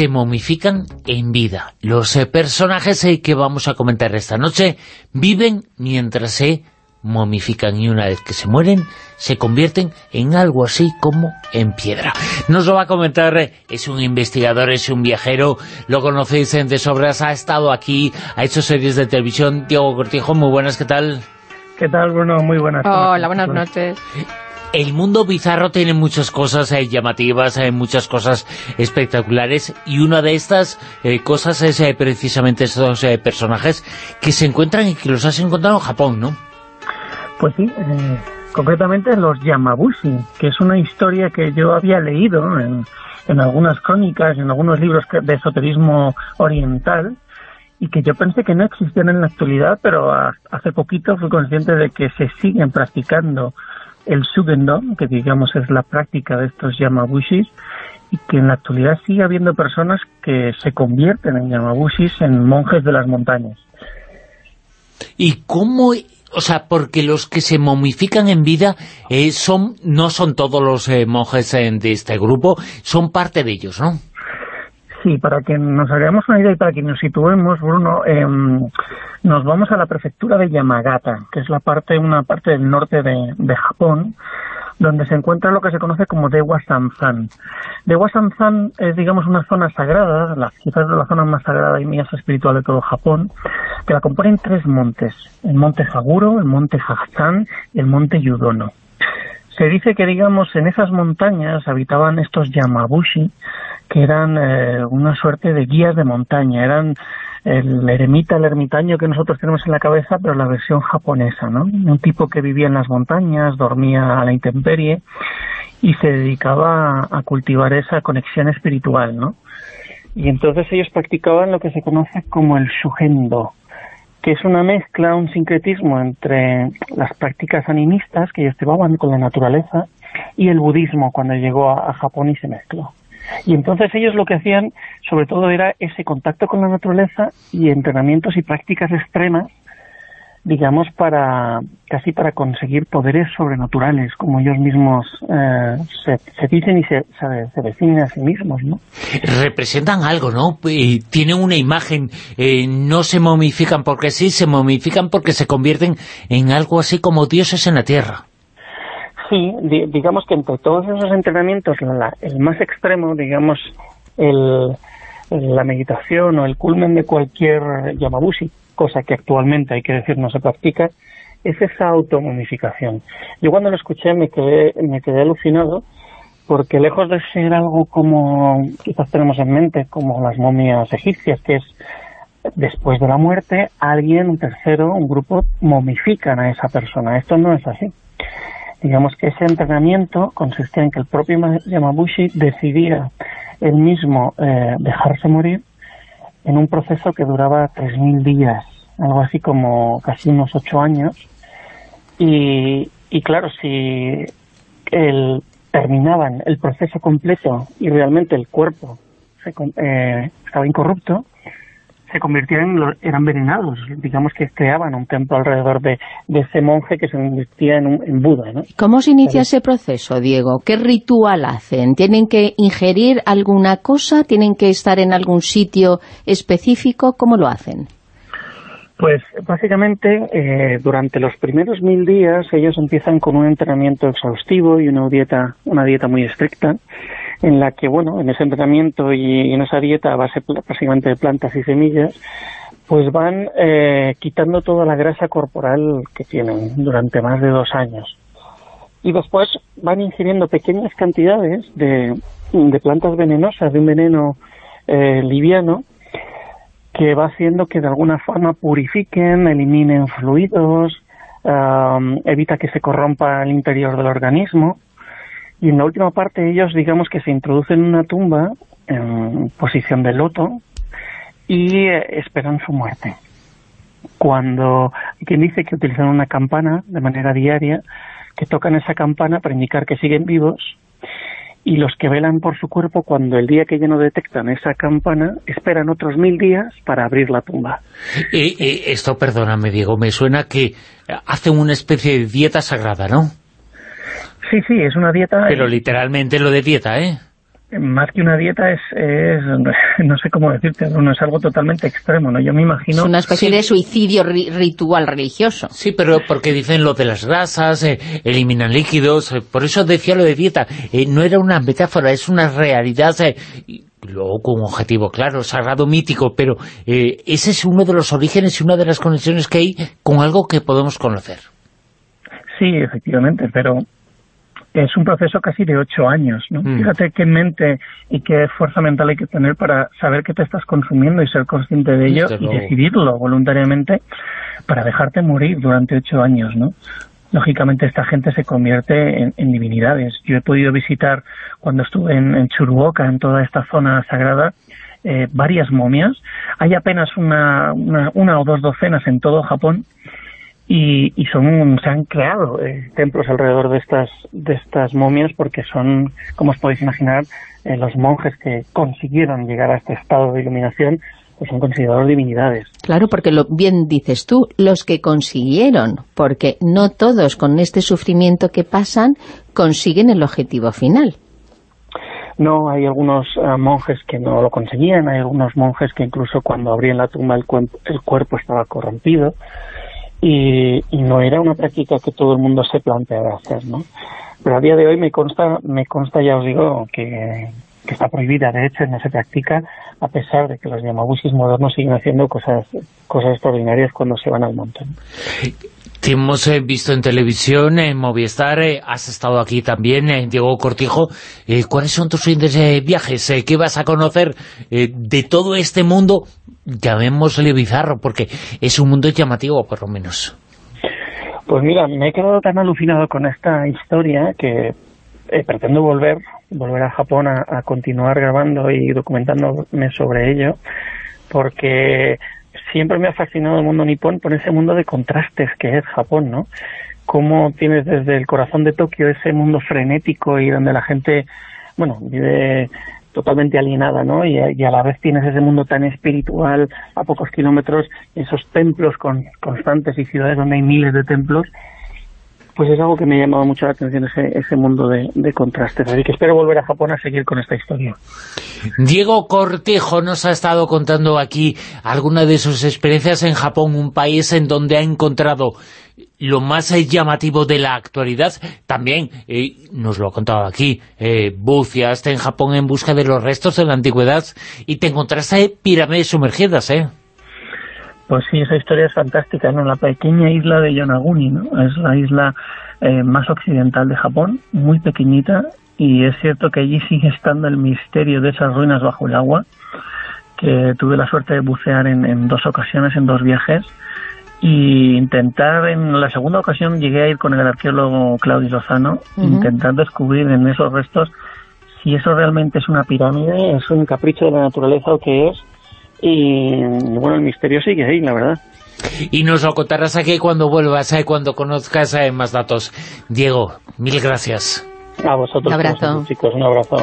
se momifican en vida. Los eh, personajes eh, que vamos a comentar esta noche viven mientras se momifican y una vez que se mueren se convierten en algo así como en piedra. Nos lo va a comentar, eh, es un investigador, es un viajero, lo conocéis de sobras, ha estado aquí, ha hecho series de televisión. Diego Cortijo, muy buenas, ¿qué tal? ¿Qué tal, Bruno? Muy buenas. Hola, buenas noches. El mundo bizarro tiene muchas cosas eh, llamativas, hay muchas cosas espectaculares y una de estas eh, cosas es eh, precisamente estos personajes que se encuentran y que los has encontrado en Japón, ¿no? Pues sí, concretamente los Yamabushi, que es una historia que yo había leído en, en algunas crónicas, en algunos libros de esoterismo oriental, y que yo pensé que no existían en la actualidad, pero hace poquito fui consciente de que se siguen practicando el Sugendo, que digamos es la práctica de estos Yamabushis, y que en la actualidad sigue habiendo personas que se convierten en Yamabushis, en monjes de las montañas. ¿Y cómo o sea, porque los que se momifican en vida eh, son no son todos los eh, monjes de este grupo, son parte de ellos, ¿no? Sí, para que nos hagamos una idea y para que nos situemos, Bruno, em, nos vamos a la prefectura de Yamagata, que es la parte, una parte del norte de, Japón, donde se encuentra lo que se conoce como Dewa Sanzan. Dewa Sanzan es, digamos, una zona sagrada, la, quizás la zona más sagrada y más espiritual de todo Japón, que la componen tres montes, el monte Haguro, el monte Hagsan y el monte Yudono. Se dice que, digamos, en esas montañas habitaban estos Yamabushi, que eran eh, una suerte de guías de montaña, eran el eremita, el ermitaño que nosotros tenemos en la cabeza, pero la versión japonesa, ¿no? Un tipo que vivía en las montañas, dormía a la intemperie y se dedicaba a cultivar esa conexión espiritual, ¿no? Y entonces ellos practicaban lo que se conoce como el shugendo, que es una mezcla, un sincretismo entre las prácticas animistas que ellos llevaban con la naturaleza y el budismo cuando llegó a Japón y se mezcló. Y entonces ellos lo que hacían, sobre todo, era ese contacto con la naturaleza y entrenamientos y prácticas extremas, digamos, para casi para conseguir poderes sobrenaturales, como ellos mismos eh, se, dicen y se, se, definen a sí mismos, ¿no? Representan algo, ¿no? tienen una imagen, eh, no se momifican porque sí, se momifican porque se convierten en algo así como dioses en la tierra. Sí, digamos que entre todos esos entrenamientos, el más extremo, digamos, el, la meditación o el culmen de cualquier Yamabushi, cosa que actualmente, hay que decir, no se practica, es esa automomificación. Yo cuando lo escuché me quedé, me quedé alucinado, porque lejos de ser algo como quizás tenemos en mente, como las momias egipcias, que es después de la muerte, alguien, un tercero, un grupo, momifican a esa persona. Esto no es así digamos que ese entrenamiento consistía en que el propio Yamabushi decidía él mismo eh, dejarse morir en un proceso que duraba 3.000 días, algo así como casi unos 8 años. Y, y claro, si el, terminaban el proceso completo y realmente el cuerpo se, eh, estaba incorrupto, se convirtieron, eran venenados, digamos que creaban un templo alrededor de, ese monje que se convertía en, un, en Buda. ¿no? ¿Cómo se inicia ese proceso, Diego? ¿Qué ritual hacen? ¿Tienen que ingerir alguna cosa? ¿Tienen que estar en algún sitio específico? ¿Cómo lo hacen? Pues básicamente eh, durante los primeros mil días ellos empiezan con un entrenamiento exhaustivo y una dieta, una dieta muy estricta en la que, bueno, en ese entrenamiento y en esa dieta a base básicamente de plantas y semillas, pues van eh, quitando toda la grasa corporal que tienen durante más de dos años. Y después van ingiriendo pequeñas cantidades de, plantas venenosas, de un veneno eh, liviano, que va haciendo que de alguna forma purifiquen, eliminen fluidos, evita que se corrompa el interior del organismo y en la última parte ellos, digamos que se introducen en una tumba en posición de loto y eh, esperan su muerte. Cuando quien dice que utilizan una campana de manera diaria, que tocan esa campana para indicar que siguen vivos y los que velan por su cuerpo, cuando el día que ya no detectan esa campana, esperan otros mil días para abrir la tumba. Y, esto, perdóname Diego, me suena que hacen una especie de dieta sagrada, ¿no? Sí, sí, es una dieta... Pero literalmente lo de dieta, ¿eh? Más que una dieta es, es, no sé cómo decirte, no es algo totalmente extremo, ¿no? Yo me imagino... Es una especie de suicidio ritual religioso. Sí, pero porque dicen lo de las grasas, eh, eliminan líquidos, eh, por eso decía lo de dieta, eh, no era una metáfora, es una realidad, luego con un objetivo claro, sagrado, mítico, pero ese es uno de los orígenes y una de las conexiones que hay con algo que podemos conocer. Sí, efectivamente, pero es un proceso casi de ocho años, ¿no? Mm. Fíjate qué mente y qué fuerza mental hay que tener para saber que te estás consumiendo y ser consciente de ello y decidirlo voluntariamente para dejarte morir durante ocho años, ¿no? Lógicamente esta gente se convierte en, divinidades. Yo he podido visitar, cuando estuve en, en Churuoka, en toda esta zona sagrada, eh, varias momias. Hay apenas una, una o dos docenas en todo Japón y, y son se han creado eh, templos alrededor de estas de estas momias porque son, como os podéis imaginar, eh, los monjes que consiguieron llegar a este estado de iluminación pues son considerados divinidades. Claro, porque lo bien dices tú, los que consiguieron, porque no todos con este sufrimiento que pasan consiguen el objetivo final. No, hay algunos eh, monjes que no lo conseguían, hay algunos monjes que incluso cuando abrían la tumba el, el cuerpo estaba corrompido, y, no era una práctica que todo el mundo se planteaba hacer, ¿no? Pero a día de hoy me consta, me consta ya os digo, que, está prohibida, de hecho no se practica, a pesar de que los yamabushis modernos siguen haciendo cosas, cosas extraordinarias cuando se van al monte. Te hemos eh, visto en televisión, en Movistar, eh, has estado aquí también, eh, Diego Cortijo. ¿Cuáles son tus fines de viajes? ¿Qué vas a conocer de todo este mundo? Llamémosle bizarro, porque es un mundo llamativo, por lo menos. Pues mira, me he quedado tan alucinado con esta historia que pretendo volver, volver a Japón a, a continuar grabando y documentándome sobre ello, porque siempre me ha fascinado el mundo nipón por ese mundo de contrastes que es Japón, ¿no? Cómo tienes desde el corazón de Tokio ese mundo frenético y donde la gente, bueno, vive totalmente alienada, ¿no? Y, a la vez tienes ese mundo tan espiritual a pocos kilómetros, esos templos con, constantes y ciudades donde hay miles de templos pues es algo que me ha llamado mucho la atención, ese, ese mundo de, de, contrastes. Así que espero volver a Japón a seguir con esta historia. Diego Cortejo nos ha estado contando aquí alguna de sus experiencias en Japón, un país en donde ha encontrado lo más llamativo de la actualidad. También, nos lo ha contado aquí, eh, buceaste en Japón en busca de los restos de la antigüedad y te encontraste pirámides sumergidas, ¿eh? Pues sí, esa historia es fantástica, ¿no? La pequeña isla de Yonaguni, ¿no? Es la isla eh, más occidental de Japón, muy pequeñita, y es cierto que allí sigue estando el misterio de esas ruinas bajo el agua, que tuve la suerte de bucear en, dos ocasiones, en dos viajes, y intentar, en la segunda ocasión llegué a ir con el arqueólogo Claudio Lozano, intentar descubrir en esos restos si eso realmente es una pirámide, es un capricho de la naturaleza o qué es, y bueno, el misterio sigue ahí, la verdad. Y nos lo contarás aquí cuando vuelvas, eh, cuando conozcas eh, más datos. Diego, mil gracias. A vosotros, un abrazo. chicos, un abrazo.